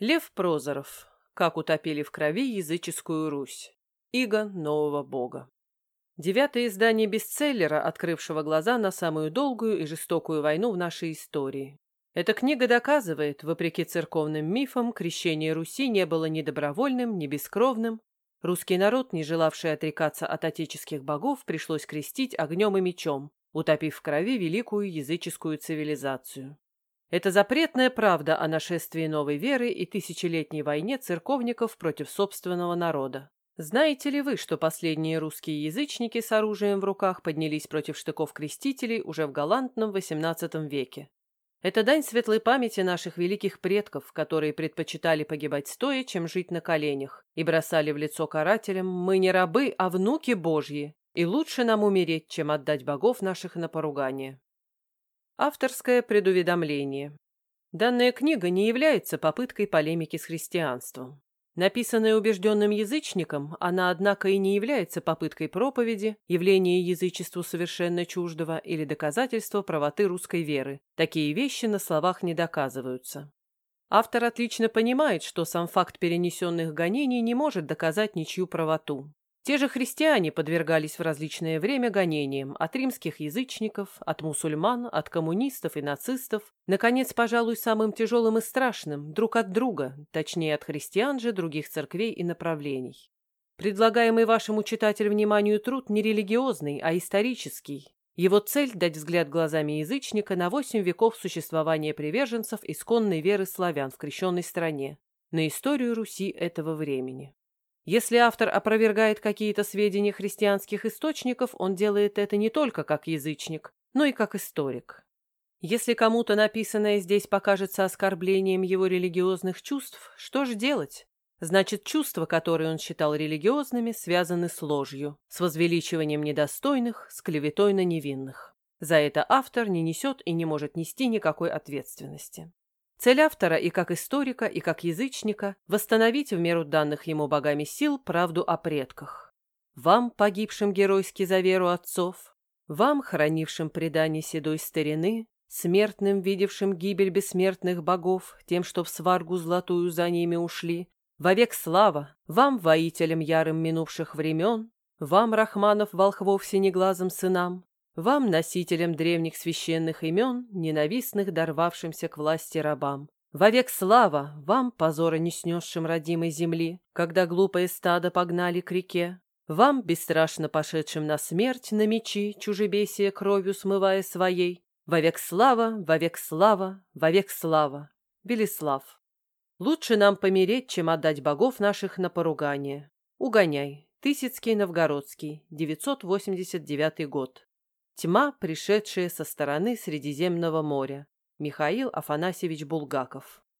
Лев Прозоров. Как утопили в крови языческую Русь. Иго нового бога. Девятое издание бестселлера, открывшего глаза на самую долгую и жестокую войну в нашей истории. Эта книга доказывает, вопреки церковным мифам, крещение Руси не было ни добровольным, ни бескровным. Русский народ, не желавший отрекаться от отеческих богов, пришлось крестить огнем и мечом, утопив в крови великую языческую цивилизацию. Это запретная правда о нашествии новой веры и тысячелетней войне церковников против собственного народа. Знаете ли вы, что последние русские язычники с оружием в руках поднялись против штыков крестителей уже в галантном XVIII веке? Это дань светлой памяти наших великих предков, которые предпочитали погибать стоя, чем жить на коленях, и бросали в лицо карателям «Мы не рабы, а внуки Божьи, и лучше нам умереть, чем отдать богов наших на поругание». Авторское предуведомление. Данная книга не является попыткой полемики с христианством. Написанная убежденным язычником, она, однако, и не является попыткой проповеди, явления язычеству совершенно чуждого или доказательства правоты русской веры. Такие вещи на словах не доказываются. Автор отлично понимает, что сам факт перенесенных гонений не может доказать ничью правоту. Те же христиане подвергались в различное время гонениям от римских язычников, от мусульман, от коммунистов и нацистов, наконец, пожалуй, самым тяжелым и страшным, друг от друга, точнее от христиан же других церквей и направлений. Предлагаемый вашему читателю вниманию труд не религиозный, а исторический. Его цель – дать взгляд глазами язычника на восемь веков существования приверженцев исконной веры славян в крещенной стране, на историю Руси этого времени. Если автор опровергает какие-то сведения христианских источников, он делает это не только как язычник, но и как историк. Если кому-то написанное здесь покажется оскорблением его религиозных чувств, что же делать? Значит, чувства, которые он считал религиозными, связаны с ложью, с возвеличиванием недостойных, с клеветой на невинных. За это автор не несет и не может нести никакой ответственности. Цель автора и как историка, и как язычника – восстановить в меру данных ему богами сил правду о предках. Вам, погибшим геройски за веру отцов, вам, хранившим предание седой старины, смертным, видевшим гибель бессмертных богов, тем, что в сваргу золотую за ними ушли, вовек слава, вам, воителям ярым минувших времен, вам, Рахманов, волхвов синеглазым сынам, вам, носителям древних священных имен, ненавистных дорвавшимся к власти рабам. Вовек слава вам, позора не снесшим родимой земли, когда глупое стадо погнали к реке. Вам, бесстрашно пошедшим на смерть на мечи, чужебесие кровью смывая своей. Вовек слава, вовек слава, вовек слава. Велислав. Лучше нам помереть, чем отдать богов наших на поругание. Угоняй. Тысяцкий Новгородский, 989 год. Тьма, пришедшая со стороны Средиземного моря. Михаил Афанасьевич Булгаков